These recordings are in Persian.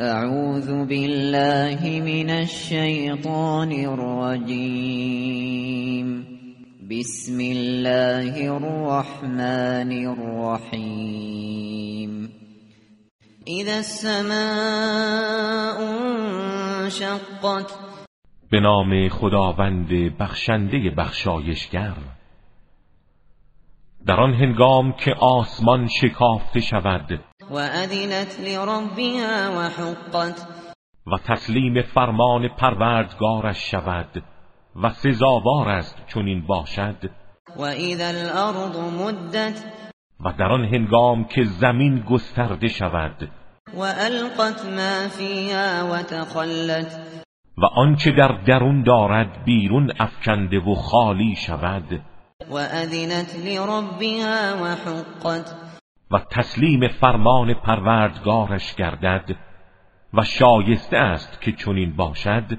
اعوذ بالله من الشیطان الرجیم بسم الله الرحمن الرحیم اذا السماء انشقت به نام خداوند بخشنده بخشایشگر در آن هنگام که آسمان شکافته شود و اذنت لربها و حقت و تسلیم فرمان پروردگارش شود و سزاوار است چنین باشد. و اذا الارض مدت. و در آن هنگام که زمین گسترده شود. و القت ما فیها و تخلت و آنچه در درون دارد بیرون افکنده و خالی شود. و اذنت لربها و حقت و تسلیم فرمان پروردگارش گردد و شایسته است که چنین باشد.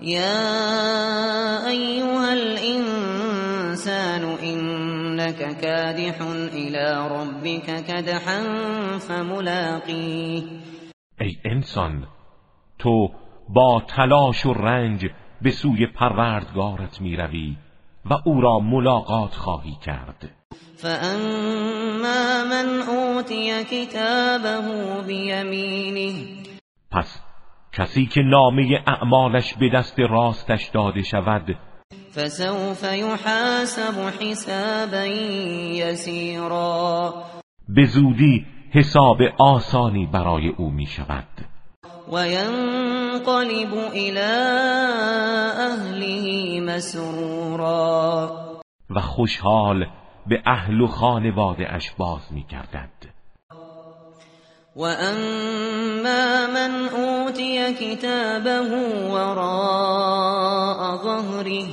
یا ایها الانسان انك کادح الى ربك کدحا فملاقیه ای انسان تو با تلاش و رنج به سوی پروردگارت می روی و او را ملاقات خواهی کرد. فاما من اوتی کتابه بیمینه پس کسی که نامه اعمالش به دست راستش داده شود فسوف یحاسب حسابا یسیرا به زودی حساب آسانی برای او می شود و ینقلب الى اهله مسرورا. و خوشحال به اهل و خانواده اش باز می گردد و اما من اوتی کتابه وراء ظهره.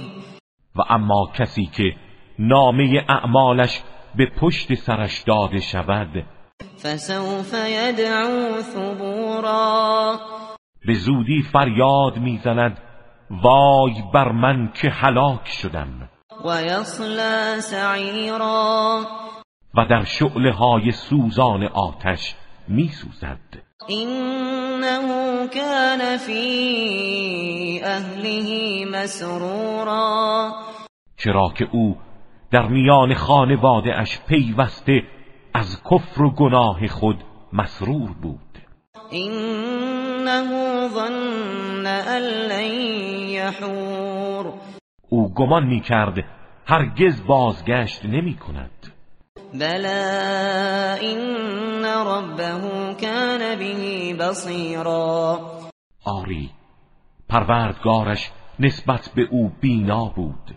و اما کسی که نامه اعمالش به پشت سرش داده شود فسوف یدعو ثبورا. به زودی فریاد می‌زند وای بر من که هلاک شدم. و یصلا سعیرا. و در شعله های سوزان آتش می سوزد. انه کان فی اهله مسرورا. چرا که او در میان خانواده اش پیوسته از کفر و گناه خود مسرور بود. انه ظن ان لن یحور او گمان می کرد هرگز بازگشت نمی کند بلا این ربه کان به بصیرا آری پروردگارش نسبت به او بینا بود.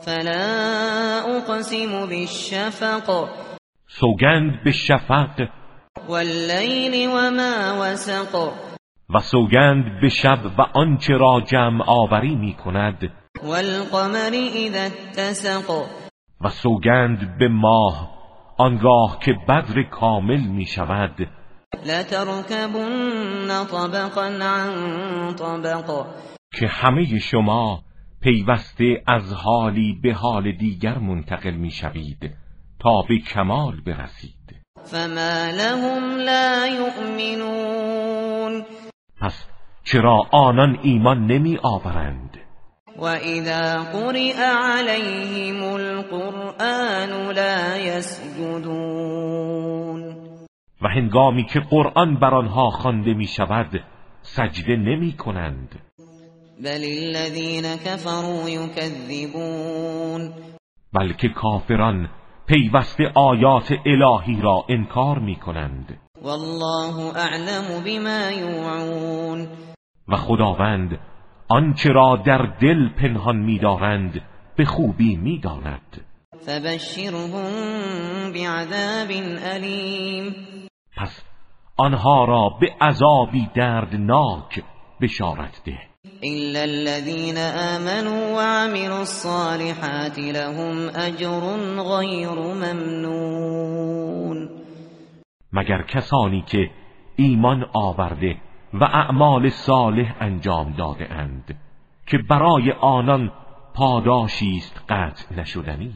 فلا اقسم بالشفق. سوگند به شفق. واللیل وما وسق. و سوگند به شب و آنچه را جمع آوری می کند. والقمر اذا اتسق. و سوگند به ماه آنگاه که بدر کامل می شود. لتركبن طبقا عن طبق. که همه شما پیوسته از حالی به حال دیگر منتقل می شوید تا به کمال برسید. فما لهم لا یؤمنون. پس چرا آنان ایمان نمی آورند؟ و اذا قرئ علیهم القرآن لا یسجدون. و هنگامی که قرآن بر آنها خوانده می شود سجده نمی کنند. بل الذین كفروا یکذبون. بلکه کافران پیوسته آیات الهی را انکار می کنند. والله اعلم بما یوعون و خداوند آنچه را در دل پنهان می‌دارند به خوبی می‌داند. فبشرهم بعذاب علیم پس آنها را به عذابی دردناک بشارت ده. إلا الذين آمنوا وعملوا الصالحات لهم أجر غیر ممنون. مگر کسانی که ایمان آورده و اعمال صالح انجام داده اند که برای آنان پاداشی است قطع نشدنی؟